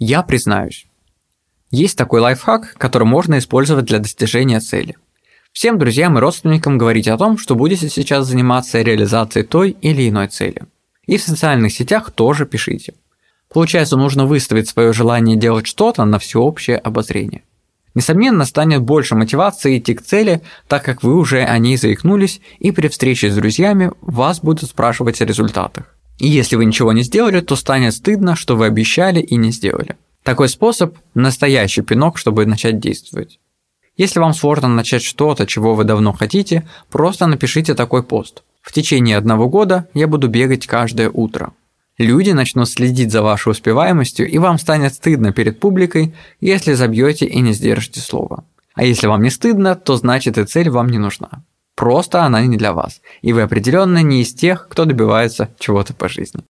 Я признаюсь. Есть такой лайфхак, который можно использовать для достижения цели. Всем друзьям и родственникам говорите о том, что будете сейчас заниматься реализацией той или иной цели. И в социальных сетях тоже пишите. Получается, нужно выставить свое желание делать что-то на всеобщее обозрение. Несомненно, станет больше мотивации идти к цели, так как вы уже о ней заикнулись, и при встрече с друзьями вас будут спрашивать о результатах. И если вы ничего не сделали, то станет стыдно, что вы обещали и не сделали. Такой способ – настоящий пинок, чтобы начать действовать. Если вам сложно начать что-то, чего вы давно хотите, просто напишите такой пост. В течение одного года я буду бегать каждое утро. Люди начнут следить за вашей успеваемостью, и вам станет стыдно перед публикой, если забьете и не сдержите слово. А если вам не стыдно, то значит и цель вам не нужна. Просто она не для вас, и вы определенно не из тех, кто добивается чего-то по жизни.